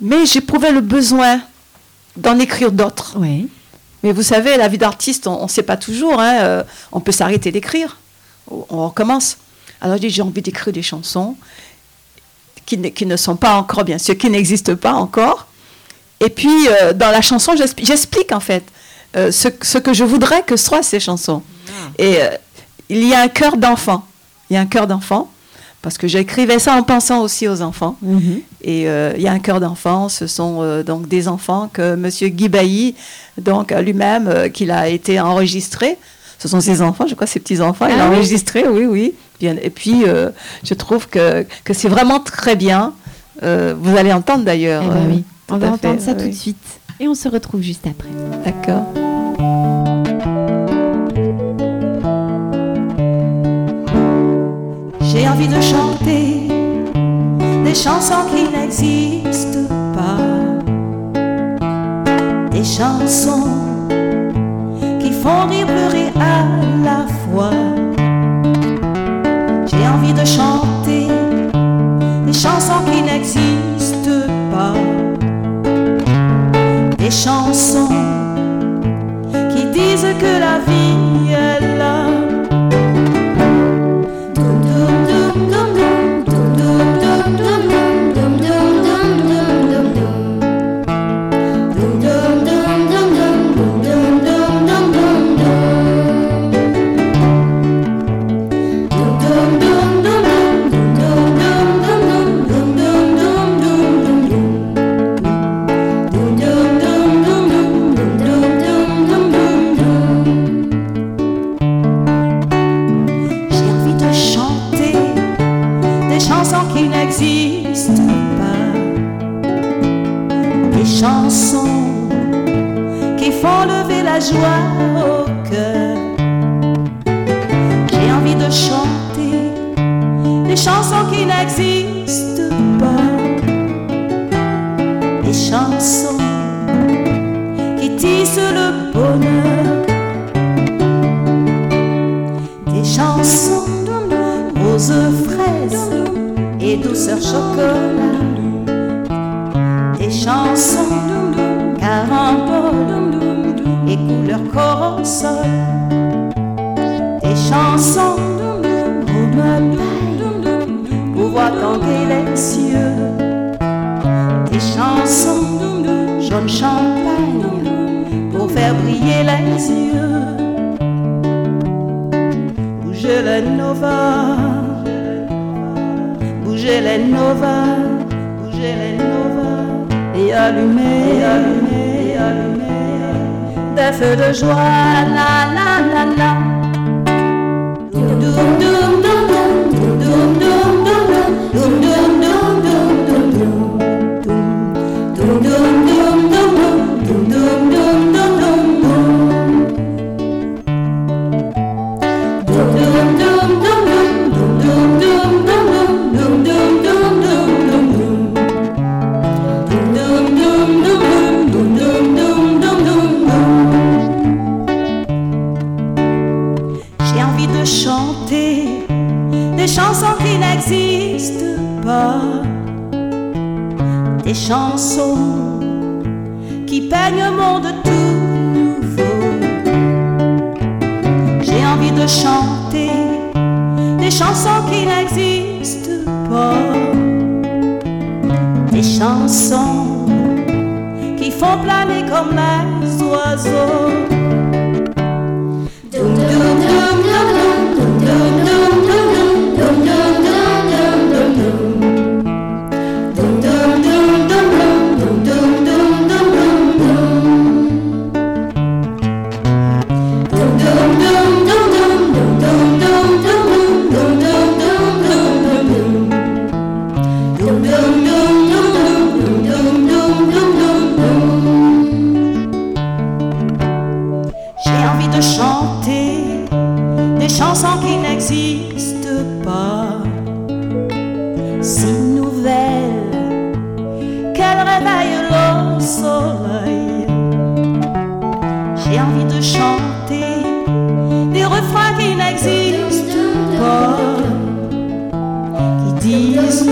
mais j'éprouvais le besoin d'en écrire d'autres. Oui. Mais vous savez, la vie d'artiste, on ne sait pas toujours. hein, euh, on peut s'arrêter d'écrire. On recommence. Alors j'ai envie d'écrire des chansons qui, ne- qui ne sont pas encore, bien sûr, qui n'existent pas encore. Et puis, euh, dans la chanson, j'expli- j'explique en fait euh, ce, ce que je voudrais que soient ces chansons. Et euh, il y a un cœur d'enfant. Il y a un cœur d'enfant. Parce que j'écrivais ça en pensant aussi aux enfants. Et euh, il y a un cœur d'enfant. Ce sont euh, donc des enfants que M. Guy Bailly, donc lui-même, euh, qu'il a été enregistré. Ce sont ses enfants, je crois, ses petits-enfants. il Ah a oui enregistré, oui, oui. Et puis, euh, je trouve que, que c'est vraiment très bien. Euh, vous allez entendre d'ailleurs. Eh ben euh, oui. On va fait, entendre ça oui. tout de suite. Et on se retrouve juste après. D'accord. J'ai envie de chanter des chansons qui n'existent pas. Des chansons qui font rire, pleurer à la fois. J'ai envie de chanter des chansons qui n'existent pas. Des chansons qui disent que la vie est là. Les nova, bougez les nova, et allumez, allumez, allumez des feux de joie, la la la la. Doum, doum, doum, des chansons qui peignent un monde tout nouveau. J'ai envie de chanter des chansons qui n'existent pas, des chansons qui font planer comme les oiseaux. si nouvelle qu'elle réveille le soleil. J'ai envie de chanter des refrains qui n'existent pas, qui disent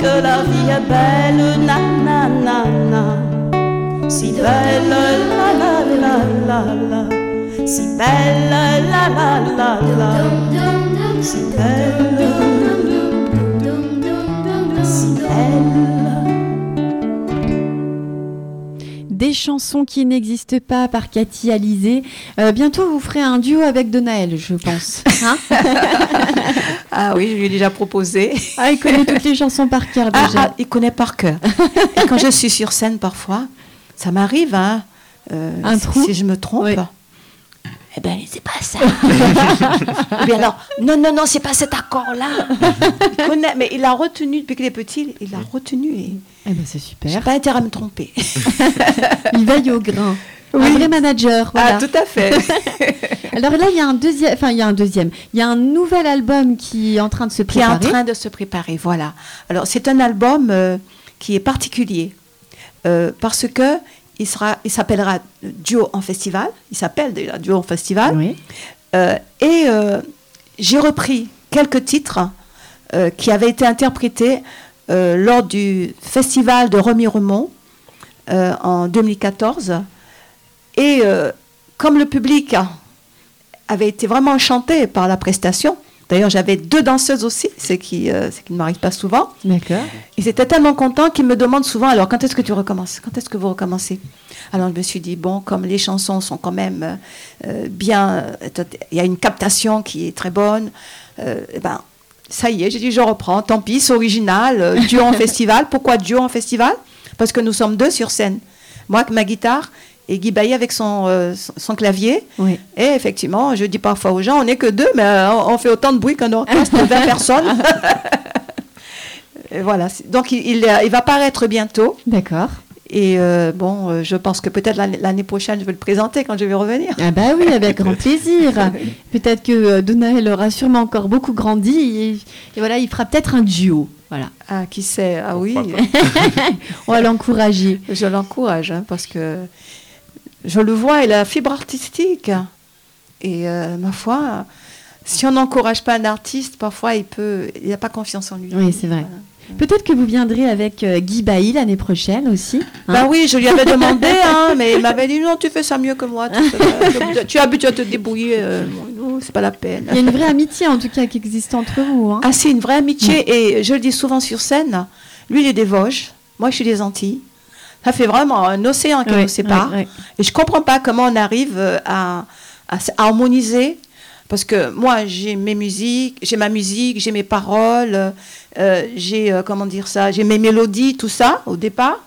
que la vie est belle, na na na na, si belle, la la la la la, si belle, la la la la, si belle. Des chansons qui n'existent pas par Cathy Alizé. Euh, bientôt, vous ferez un duo avec Donaël, je pense. *laughs* Hein Ah oui, je lui ai déjà proposé. ah, il connaît toutes les chansons par cœur Ah, déjà. ah, il connaît par cœur. Et quand je suis sur scène, parfois, ça m'arrive, hein, euh, Un si- trou si je me trompe. Oui. Eh ben, c'est pas ça. Ou *laughs* bien alors, non, non, non, c'est pas cet accord-là. *laughs* Mais il a retenu depuis qu'il est petit, il a retenu. Et Eh ben, c'est j'ai super. pas intérêt à me tromper. *laughs* Il veille au grain. Un Oui. vrai manager. Voilà. Ah, tout à fait. Alors là, il y a un deuxième. Enfin, il y a un deuxième. Il y a un nouvel album qui est en train de se qui est préparer. en train de se préparer. Voilà. Alors, c'est un album euh, qui est particulier euh, parce que il sera, il s'appellera Duo en festival. Il s'appelle déjà Duo en festival. Oui. Euh, et euh, j'ai repris quelques titres euh, qui avaient été interprétés lors du festival de Remiremont euh, en 2014. Et comme le public avait été vraiment enchanté par la prestation, d'ailleurs j'avais deux danseuses aussi, ce qui, euh, ce qui ne m'arrive pas souvent, D'accord. ils étaient tellement contents qu'ils me demandent souvent alors quand est-ce que tu recommences? Quand est-ce que vous recommencez? Alors je me suis dit bon comme les chansons sont quand même euh, bien, euh, il y a une captation qui est très bonne, euh, eh ben ça y est, j'ai dit je reprends. Tant pis, c'est original, duo en *laughs* festival. Pourquoi duo en festival? Parce que nous sommes deux sur scène. Moi avec ma guitare et Guy Bailly avec son, euh, son- son clavier. Oui. Et effectivement, je dis parfois aux gens, on n'est que deux, mais euh, on, on fait autant de bruit qu'un orchestre de 20 personnes. Et voilà. Donc, il, il, euh, il va paraître bientôt. D'accord. Et euh, bon, euh, je pense que peut-être l'année prochaine, je vais le présenter quand je vais revenir. Ah bah oui, avec *laughs* grand plaisir. *laughs* Peut-être que euh, Donaël aura sûrement encore beaucoup grandi et, et voilà, il fera peut-être un duo. Voilà. Ah, qui sait? Ah oui, *laughs* On va l'encourager. je l'encourage hein, parce que je le vois, il a la fibre artistique. Et euh, ma foi, si on n'encourage pas un artiste, parfois il peut, il n'a pas confiance en lui. Oui, c'est vrai. Peut-être que vous viendrez avec euh, Guy Bailly l'année prochaine aussi. hein. Bah oui, je lui avais demandé, *laughs* hein, mais il m'avait dit non, tu fais ça mieux que moi. Tu, fais- tu es habitué à te débrouiller, euh, non, c'est pas la peine. Il y a une vraie amitié en tout cas qui existe entre vous. hein. Ah, c'est une vraie amitié et je le dis souvent sur scène. Lui, il est des Vosges, moi, je suis des Antilles. Ça fait vraiment un océan qui Ouais, nous sépare. Et je comprends pas comment on arrive euh, à, harmoniser. Parce que moi, j'ai mes musiques, j'ai ma musique, j'ai mes paroles, euh, j'ai, euh, comment dire ça, j'ai mes mélodies, tout ça, au départ,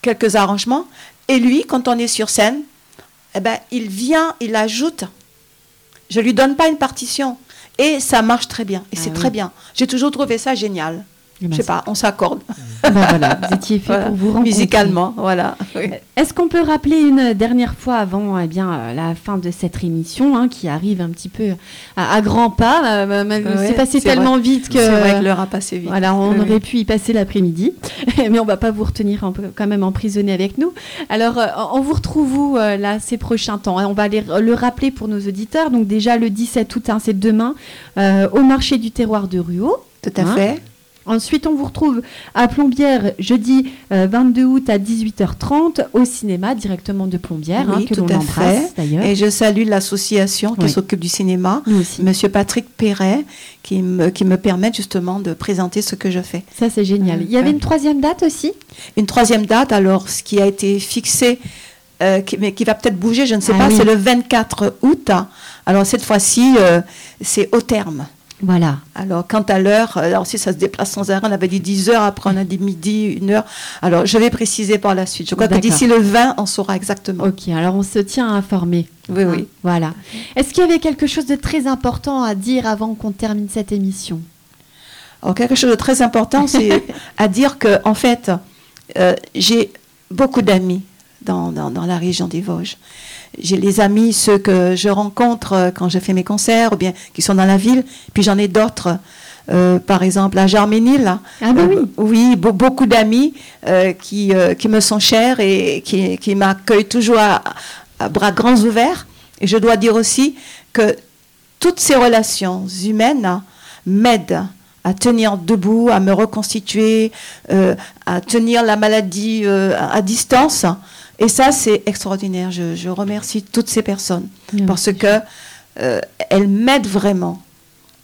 quelques arrangements. Et lui, quand on est sur scène, eh ben, il vient, il ajoute. Je lui donne pas une partition. Et ça marche très bien. Et Ah c'est oui. très bien. J'ai toujours trouvé ça génial. Eh ben, Je sais pas, on s'accorde. *laughs* ben voilà, vous étiez fait Voilà. pour vous rencontrer. Musicalement, voilà. Oui. Est-ce qu'on peut rappeler une dernière fois avant eh bien, euh, la fin de cette émission hein, qui arrive un petit peu à, à grands pas euh, euh, Ouais, C'est passé tellement vite que... C'est vrai que l'heure a passé vite. Voilà, on Oui, aurait pu y passer l'après-midi, *laughs* mais on va pas vous retenir peu, quand même emprisonné avec nous. Alors, euh, on vous retrouve où euh, là ces prochains temps? On va les- le rappeler pour nos auditeurs. Donc déjà le 17 août, hein, c'est demain, euh, au marché du terroir de Ruau. Tout à Hein? fait. Ensuite, on vous retrouve à Plombières jeudi euh, 22 août à 18h30 au cinéma directement de Plombières, hein, que tout l'on à embrasse fait. Et je salue l'association qui Oui. s'occupe du cinéma. Monsieur Patrick Perret, qui me, qui me permet justement de présenter ce que je fais. Ça, c'est génial. Il y avait une troisième date aussi? Une troisième date, alors, ce qui a été fixé, euh, qui- mais qui va peut-être bouger, je ne sais Ah pas, oui. c'est le 24 août. Alors, cette fois-ci, euh, c'est au terme. Voilà. Alors, quant à l'heure, euh, alors si ça se déplace sans arrêt, on avait dit 10 heures, après on a dit midi, une heure. Alors, je vais préciser par la suite. Je crois que d'ici le 20, on saura exactement. Ok, alors on se tient informé. Oui, Hein, oui. Voilà. Est-ce qu'il y avait quelque chose de très important à dire avant qu'on termine cette émission? Alors, quelque chose de très important, c'est *laughs* à dire que, en fait, euh, j'ai beaucoup d'amis dans, dans, dans la région des Vosges. J'ai les amis, ceux que je rencontre euh, quand je fais mes concerts, ou bien qui sont dans la ville, puis j'en ai d'autres euh, par exemple à Jarménil. Ah bah oui. Euh, oui, be- beaucoup d'amis euh, qui, qui me sont chers et qui, qui m'accueillent toujours à, à bras grands ouverts. Et je dois dire aussi que toutes ces relations humaines hein, m'aident à tenir debout, à me reconstituer, à tenir la maladie à à distance. Et ça, c'est extraordinaire. Je, je remercie toutes ces personnes parce que euh, elles m'aident vraiment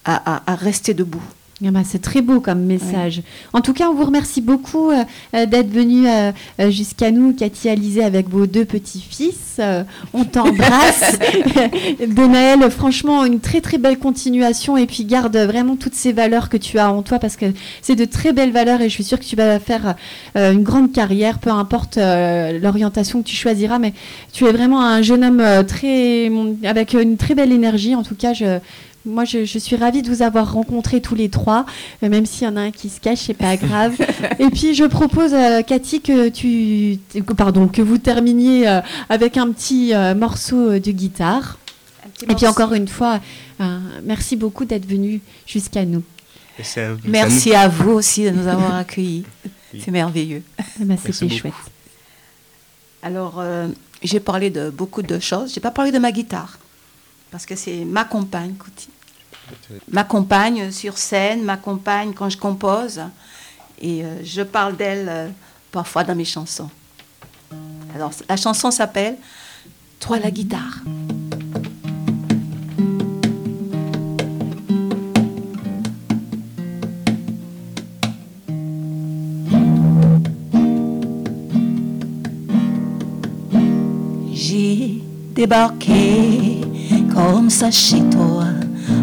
à, à- à rester debout. Ah bah, c'est très beau comme message. En tout cas, on vous remercie beaucoup euh, euh, d'être venu euh, jusqu'à nous, Cathy Alizé, avec vos deux petits-fils. Euh, on t'embrasse. *laughs* *laughs* de Naël, franchement, une très très belle continuation et puis garde vraiment toutes ces valeurs que tu as en toi parce que c'est de très belles valeurs et je suis sûre que tu vas faire une grande carrière, peu importe l'orientation que tu choisiras, mais tu es vraiment un jeune homme très avec une très belle énergie. En tout cas, je moi, je, je suis ravie de vous avoir rencontrés tous les trois, euh, même s'il y en a un qui se cache, c'est pas grave. *laughs* Et puis, je propose, euh, Cathy, que tu, que- pardon, que vous terminiez euh, avec un petit euh, morceau de guitare. Et puis encore une fois, euh, merci beaucoup d'être venu jusqu'à nous. À Merci à vous aussi de nous avoir accueillis. C'est merveilleux. Ben, C'était chouette. Alors, euh, j'ai parlé de beaucoup de choses. J'ai pas parlé de ma guitare parce que c'est ma compagne. Ma compagne sur scène, ma compagne quand je compose. Et euh, je parle d'elle euh, parfois dans mes chansons. Alors, la chanson s'appelle Toi la guitare. J'ai débarqué comme ça chez toi,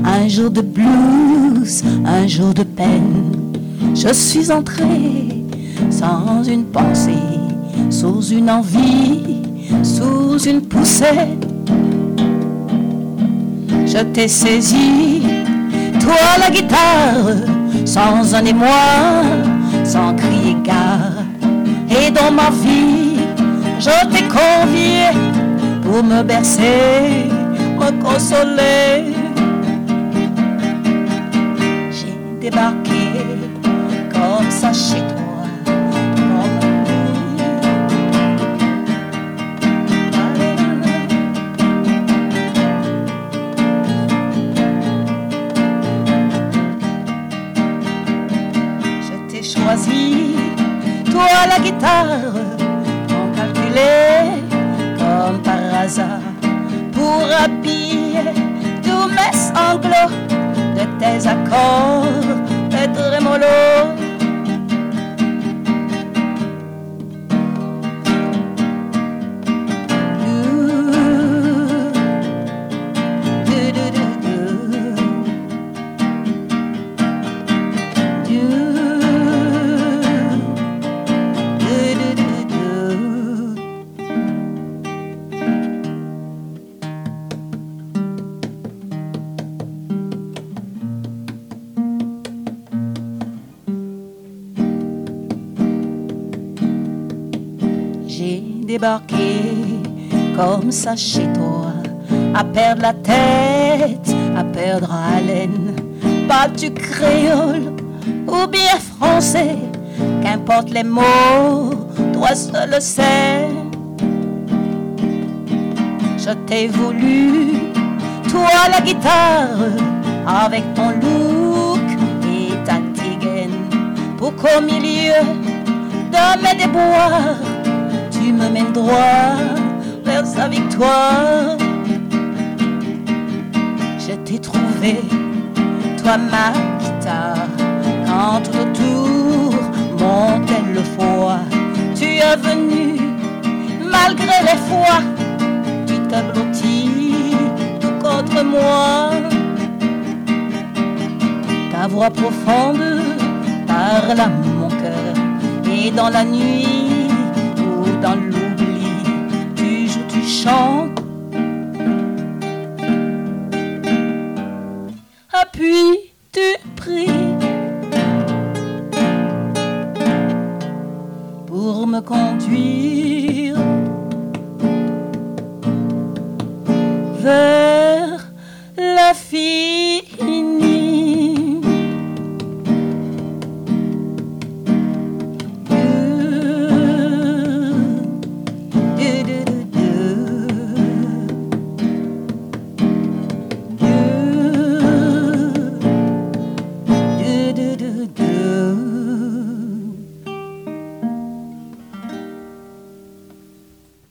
un jour de blues, un jour de peine. Je suis entré sans une pensée, sous une envie, sous une poussée. Je t'ai saisi, toi la guitare, sans un émoi, sans crier gare. Et dans ma vie, je t'ai convié pour me bercer, me consoler. J'ai débarqué comme ça chez toi. Je t'ai choisi, toi la guitare, sans calculer comme par hasard, pour habiller tous mes sanglots de tes accords, de trémolos. Comme ça chez toi, à perdre la tête, à perdre haleine. Pas du créole ou bien français, qu'importe les mots, toi seul le sais. Je t'ai voulu, toi la guitare, avec ton look et ta tigaine, pour qu'au milieu de mes déboires, tu me mènes droit sa victoire. Je t'ai trouvé, toi ma guitare, quand tout autour montait le foie. Tu es venu, malgré les fois, tu t'as blotti tout contre moi. Ta voix profonde parle à mon cœur, et dans la nuit tu